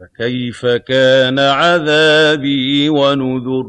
فَكَيْفَ كَانَ عَذَابِي وَنُذُرِ